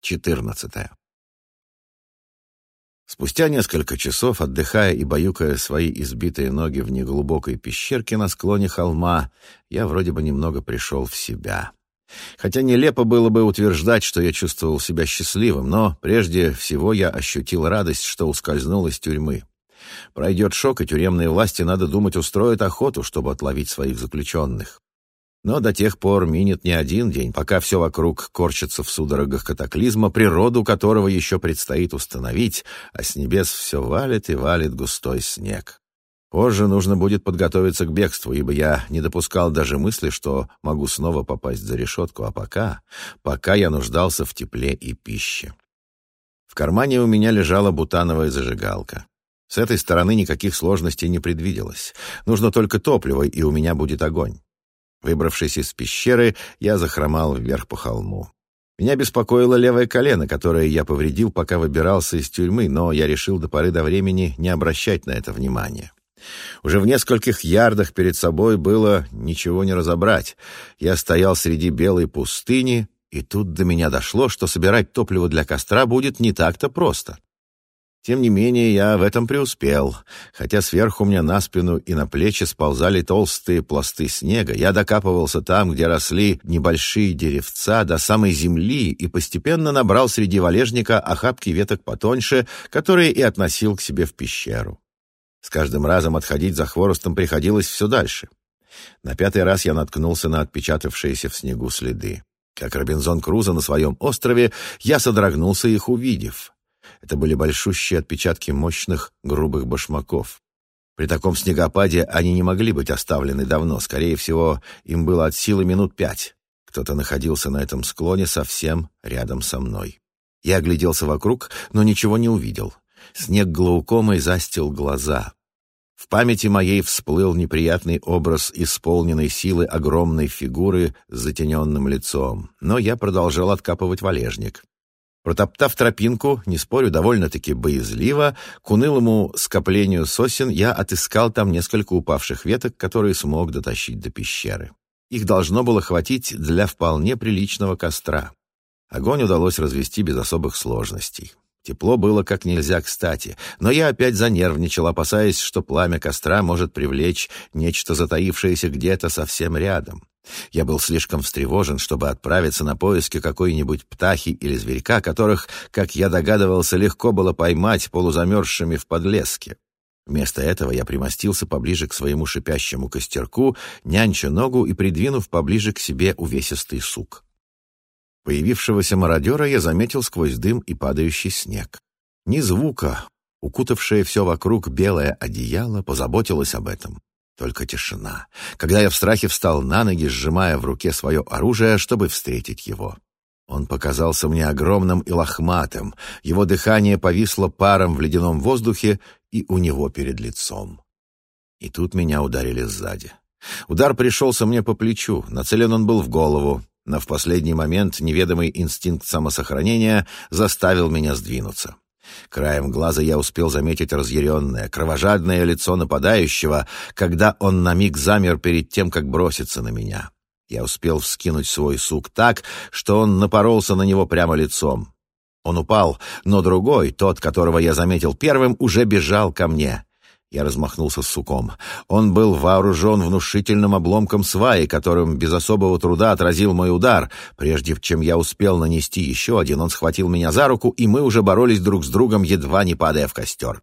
14. Спустя несколько часов, отдыхая и баюкая свои избитые ноги в неглубокой пещерке на склоне холма, я вроде бы немного пришел в себя. Хотя нелепо было бы утверждать, что я чувствовал себя счастливым, но прежде всего я ощутил радость, что ускользнул из тюрьмы. Пройдет шок, и тюремные власти, надо думать, устроят охоту, чтобы отловить своих заключенных. Но до тех пор минет не один день, пока все вокруг корчится в судорогах катаклизма, природу которого еще предстоит установить, а с небес все валит и валит густой снег. Позже нужно будет подготовиться к бегству, ибо я не допускал даже мысли, что могу снова попасть за решетку, а пока, пока я нуждался в тепле и пище. В кармане у меня лежала бутановая зажигалка. С этой стороны никаких сложностей не предвиделось. Нужно только топливо, и у меня будет огонь. Выбравшись из пещеры, я захромал вверх по холму. Меня беспокоило левое колено, которое я повредил, пока выбирался из тюрьмы, но я решил до поры до времени не обращать на это внимания. Уже в нескольких ярдах перед собой было ничего не разобрать. Я стоял среди белой пустыни, и тут до меня дошло, что собирать топливо для костра будет не так-то просто. Тем не менее, я в этом преуспел. Хотя сверху мне на спину и на плечи сползали толстые пласты снега, я докапывался там, где росли небольшие деревца, до самой земли и постепенно набрал среди валежника охапки веток потоньше, которые и относил к себе в пещеру. С каждым разом отходить за хворостом приходилось все дальше. На пятый раз я наткнулся на отпечатавшиеся в снегу следы. Как Робинзон Крузо на своем острове, я содрогнулся их увидев — это были большущие отпечатки мощных грубых башмаков. При таком снегопаде они не могли быть оставлены давно. Скорее всего, им было от силы минут пять. Кто-то находился на этом склоне совсем рядом со мной. Я огляделся вокруг, но ничего не увидел. Снег глаукомой застил глаза. В памяти моей всплыл неприятный образ исполненной силы огромной фигуры с затененным лицом. Но я продолжал откапывать валежник. Протоптав тропинку, не спорю, довольно-таки боязливо, к унылому скоплению сосен я отыскал там несколько упавших веток, которые смог дотащить до пещеры. Их должно было хватить для вполне приличного костра. Огонь удалось развести без особых сложностей. Тепло было как нельзя кстати, но я опять занервничал, опасаясь, что пламя костра может привлечь нечто затаившееся где-то совсем рядом. Я был слишком встревожен, чтобы отправиться на поиски какой-нибудь птахи или зверька, которых, как я догадывался, легко было поймать полузамерзшими в подлеске. Вместо этого я примостился поближе к своему шипящему костерку, нянча ногу и придвинув поближе к себе увесистый сук. Появившегося мародера я заметил сквозь дым и падающий снег. Ни звука, укутавшее все вокруг белое одеяло, позаботилось об этом. Только тишина. Когда я в страхе встал на ноги, сжимая в руке свое оружие, чтобы встретить его. Он показался мне огромным и лохматым. Его дыхание повисло паром в ледяном воздухе и у него перед лицом. И тут меня ударили сзади. Удар пришелся мне по плечу, нацелен он был в голову, но в последний момент неведомый инстинкт самосохранения заставил меня сдвинуться. Краем глаза я успел заметить разъяренное, кровожадное лицо нападающего, когда он на миг замер перед тем, как броситься на меня. Я успел вскинуть свой сук так, что он напоролся на него прямо лицом. Он упал, но другой, тот, которого я заметил первым, уже бежал ко мне. Я размахнулся с суком. Он был вооружен внушительным обломком сваи, которым без особого труда отразил мой удар. Прежде чем я успел нанести еще один, он схватил меня за руку, и мы уже боролись друг с другом, едва не падая в костер.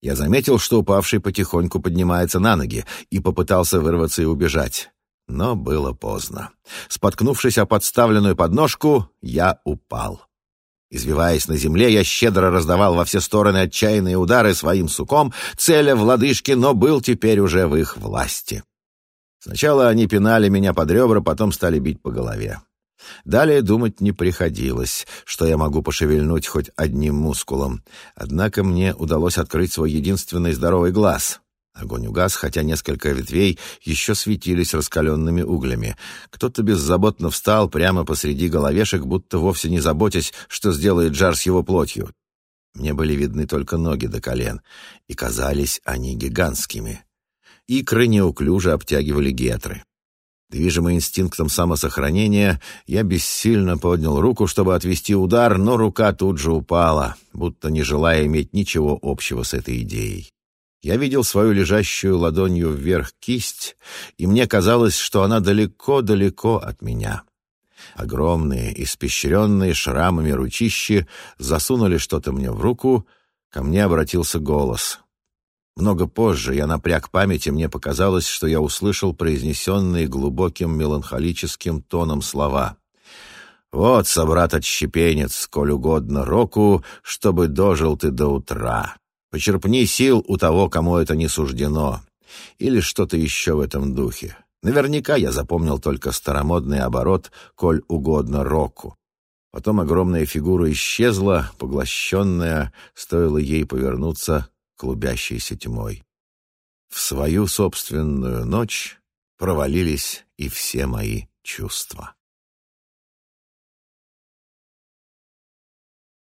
Я заметил, что упавший потихоньку поднимается на ноги, и попытался вырваться и убежать. Но было поздно. Споткнувшись о подставленную подножку, я упал. Извиваясь на земле, я щедро раздавал во все стороны отчаянные удары своим суком, целя в лодыжки, но был теперь уже в их власти. Сначала они пинали меня под ребра, потом стали бить по голове. Далее думать не приходилось, что я могу пошевельнуть хоть одним мускулом. Однако мне удалось открыть свой единственный здоровый глаз. Огонь угас, хотя несколько ветвей еще светились раскаленными углями. Кто-то беззаботно встал прямо посреди головешек, будто вовсе не заботясь, что сделает жар с его плотью. Мне были видны только ноги до колен, и казались они гигантскими. Икры неуклюже обтягивали гетры. Движимый инстинктом самосохранения, я бессильно поднял руку, чтобы отвести удар, но рука тут же упала, будто не желая иметь ничего общего с этой идеей. Я видел свою лежащую ладонью вверх кисть, и мне казалось, что она далеко-далеко от меня. Огромные, испещренные шрамами ручищи засунули что-то мне в руку, ко мне обратился голос. Много позже я напряг память, и мне показалось, что я услышал произнесенные глубоким меланхолическим тоном слова. «Вот, собрат-отщепенец, коль угодно року, чтобы дожил ты до утра». Почерпни сил у того, кому это не суждено. Или что-то еще в этом духе. Наверняка я запомнил только старомодный оборот «Коль угодно Року». Потом огромная фигура исчезла, поглощенная, стоило ей повернуться клубящейся тьмой. В свою собственную ночь провалились и все мои чувства.